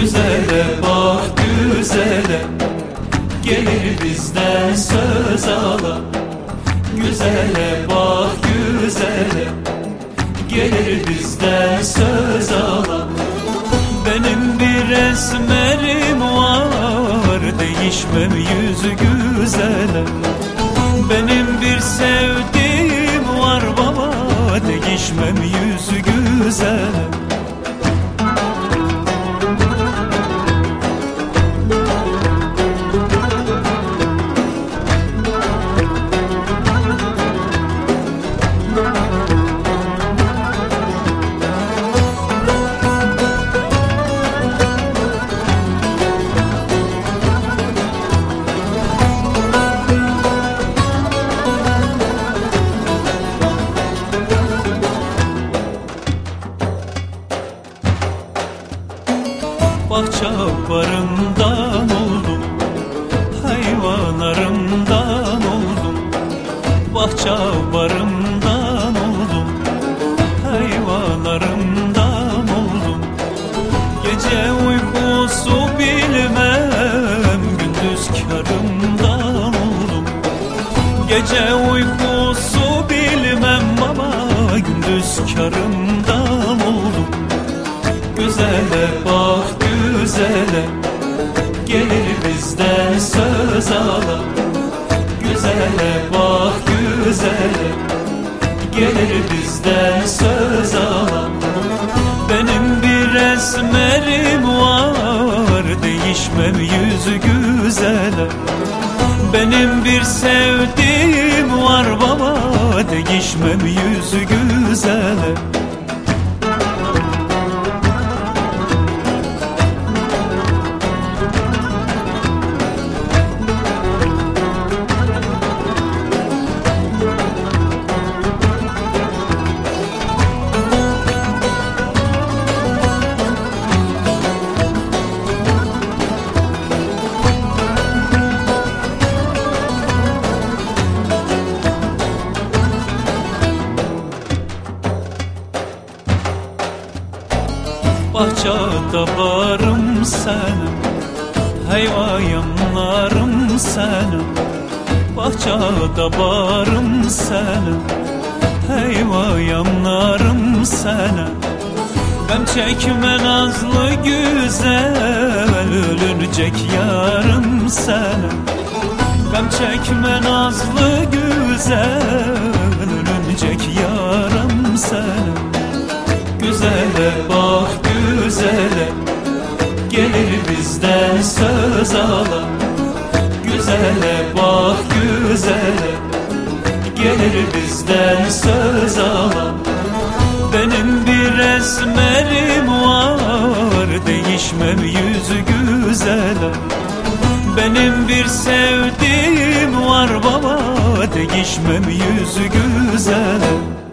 Güzele bak güzele. Gelir bizden söz ala. Güzele bak güzele. Gelir bizden söz ala. Benim bir esmerim var Değişmem yüzü güzele. Benim bir sevdiğim var baba Değişmem yüzü güzele bahçe barından oldum Hayvanlarımdan oldum. Bahçe barından oldum Hayvanlarımdan oldum. Gece uykusu bilmem Gündüz karımdan oldum. Gece uykusu bilmem baba Gündüz karımdan oldum. Güzele bak güzele Gelir bizden söz ala Güzele bak güzele Gelir bizden söz ala Benim bir esmerim var Değişmem yüzü güzele. Benim bir sevdiğim var baba Değişmem yüzü güzele Bahçede barım senin Hayvanlarım senin Bahçede barım senin Hayvanlarım senin Ben çekme nazlı güzel Ölünecek yarım senin Ben çekme nazlı güzel Ölünecek yarım senin söz ala Güzele bak güzele. Gelir bizden söz ala Benim bir esmerim var. Değişmem yüzü güzele Benim bir sevdiğim var baba. Değişmem yüzü güzele